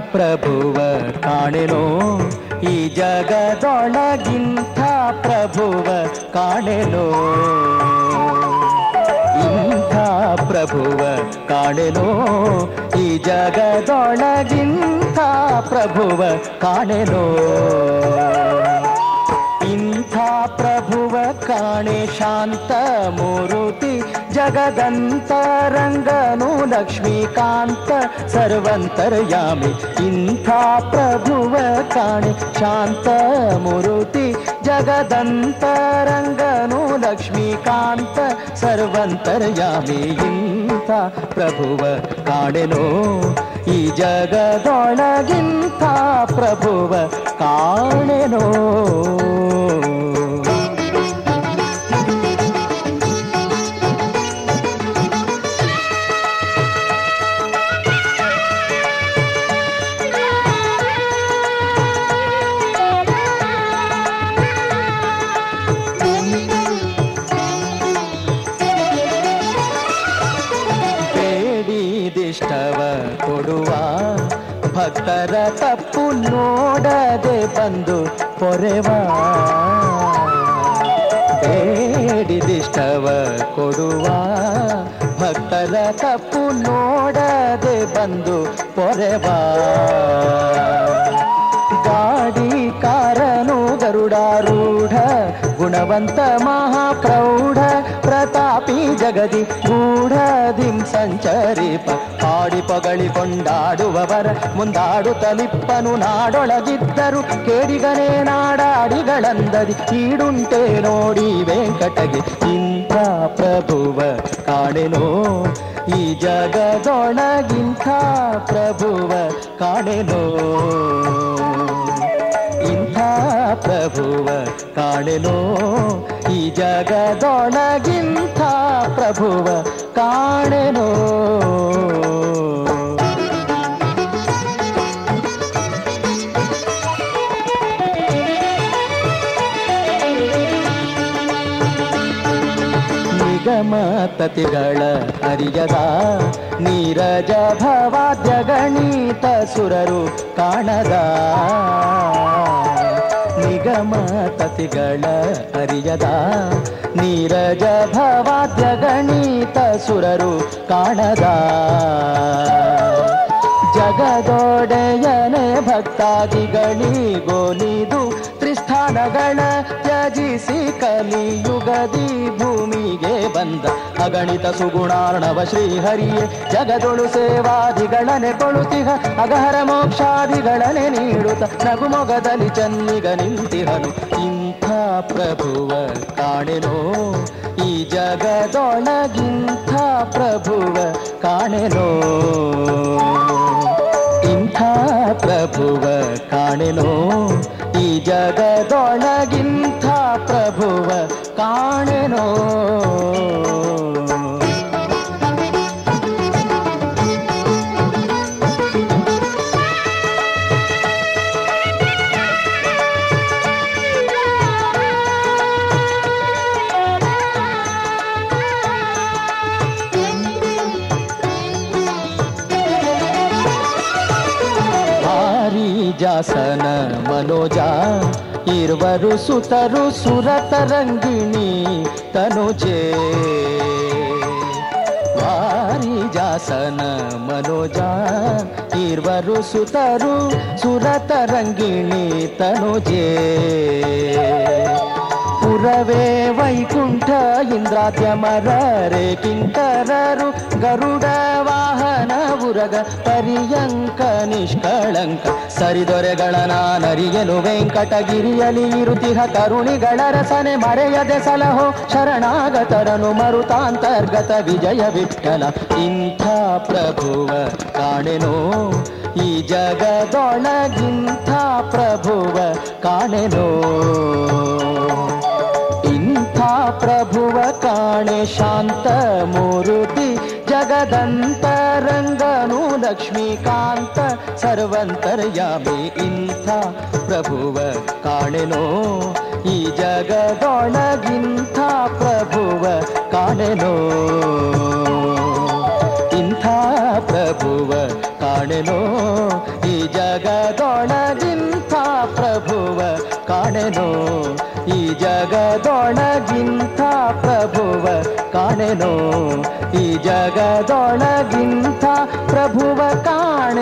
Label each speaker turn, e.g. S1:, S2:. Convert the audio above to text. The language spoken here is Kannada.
S1: ಪ್ರಭುವ ಕಾಣೆನೋ? ಈ ಜಗದೊಳಗಿಂಥ ಪ್ರಭುವ ಕಾಣೆನೋ? ಇಂಥ ಪ್ರಭುವ ಕಾಣೆನೋ? ಈ ಜಗದೊಳಗಿಂಥ ಪ್ರಭುವ ಕಾಣೆನೋ? ಇಂಥ ಪ್ರಭುವ ಕಾಣೆ ಶಾಂತ ಮೂರುತಿ ಜಗದಂತರಂಗನು ಲಕ್ಷ್ಮೀಕಾಂತ ಸರ್ವಂತರ್ಯಾಮಿ. ಇಂಥ ಪ್ರಭುವ ಕಾಣೆ ಶಾಂತ ಮೂರುತಿ ಜಗದಂತರಂಗನು ಲಕ್ಷ್ಮೀಕಾಂತ ಸರ್ವಂತರ್ಯಾಮಿ. ಇಂಥ ಪ್ರಭುವ ಕಾಣೆನೋ ಈ ಜಗದೊಳಗಿಂಥ ಪ್ರಭುವ ಕಾಣೆನೋ. ಬೇಡಿದಿಷ್ಟವ ಕೊಡುವ ಭಕ್ತರ ತಪ್ಪು ನೋಡದೆ ಬಂದು ಪೊರೆವ. ಬೇಡಿದಿಷ್ಟವ ಕೊಡುವ ಭಕ್ತರ ತಪ್ಪು ನೋಡದೆ ಬಂದು ಪೊರೆವ. ಗಾಡಿ ಕಾರನು ಗರುಡಾರೂಢ ಗುಣವಂತ ಮಹಾಪ್ರೌಢ ಪ್ರತಾಪಿ ಜಗದಿ ಗೂಢದಿಂ ಸಂಚರಿಪ ಪಾಡಿ ಪೊಗಳಿ ಕೊಂಡಾಡುವವರ ಮುಂದಾಡುತ್ತಲಿಪ್ಪನು ನಾಡೊಳಗಿದ್ದರು. ಕೇಡಿಗನೇ ನಾಡಾಡಿಗಳಂದದಿ, ಈಡುಂಟೆ ನೋಡಿ ವೆಂಕಟಗೆ, ಇಂಥ ಪ್ರಭುವ ಕಾಣೆನೋ? ಈ ಜಗದೊಳಗಿಂಥ ಪ್ರಭುವ ಕಾಣೆನೋ? ಪ್ರಭುವ ಕಾಣೆನೋ? ಈ ಜಗದೊಳಗಿಂಥ ಪ್ರಭುವ ಕಾಣೆನೋ? ನಿಗಮ ತತಿಗಳ ಅರಿಯದ ನೀರಜ ಭವಾದ್ಯ ಗಣಿತ ಸುರರು ಕಾಣದ. ನಿಗಮ ತತಿಗಳ ಅರಿಯದ ನೀರಜ ಭವಾದ್ಯ ಗಣಿತ ಸುರರು ಕಾಣದ. ಜಗದೊಡೆಯನೆ ಭಕ್ತಾದಿಗಳಿಗೋನಿದು ತ್ರಿಸ್ಥಾನಗಳ ತ್ಯಜಿಸಿ ಕಲಿಯುಗದಿ ಭೂಮಿಗೆ ಬಂದ ಅಗಣಿತ ಸುಗುಣಾರ್ಣವ ಶ್ರೀಹರಿಯೇ, ಜಗದೊಳು ಸೇವಾದಿಗಳನೆ ಕೊಳುತಿಹ, ಅಗಹರ ಮೋಕ್ಷಾದಿಗಳನೆ ನೀಡುತ್ತ ನಗುಮೊಗದಲ್ಲಿ ಚನ್ನಿಗ ನಿಂತಿಹನು. ಇಂಥ ಪ್ರಭುವ ಕಾಣೆನೋ, ಈ ಜಗದೊಳಗಿಂಥ ಪ್ರಭುವ ಕಾಣೆನೋ. ಇಂಥ ಪ್ರಭುವ ಕಾಣೆನೋ ಈ ಜಗದೊಳಗಿಂಥ ಪ್ರಭುವ ಕಾಣೆನೋ. ಜಾಸನ ಮನೋಜ ಇರುವರು ಸುತರು ಸುರತರಂಗಿಣಿ ತನುಜೆ. ಭಾರಿ ಜಾಸನ ಮನೋಜ ಇರುವರು ಸುತರು ಸುರತರಂಗಿಣಿ ತನುಜೆ. ಪುರವೇ ವೈಕುಂಠ ಇಂದ್ರಾದ್ಯಮರರೆ ಕಿಂಕರರು ಗರುಡ ವಾಹನ ಉರಗ ಪರ್ಯಂಕ ನಿಷ್ಕಳಂಕ ಸರಿದೊರೆಗಳ ನಾನರಿಯಲು ವೆಂಕಟಗಿರಿಯಲಿ ಇರುತಿಹ ಕರುಣಿಗಳ ರಸನೆ ಮರೆಯದೆ ಸಲಹೋ ಶರಣಾಗತರನು ಮರುತಾಂತರ್ಗತ ವಿಜಯ ವಿಠಲ ಇಂಥ ಪ್ರಭುವ ಕಾಣೆನೋ ಈ ಜಗದೊಳಗಿಂಥ ಪ್ರಭುವ ಕಾಣೆನೋ शान्तमुरुति जगदन्तरङ्गक्ष्मीकान्त सर्वन्तर्यामि इन्था प्रभुव काणिनो ई जगदोणगिन्था प्रभुव काणिनो। इन्था प्रभुव काणिनो। ण ಪ್ರಭುವ प्रभुवकाण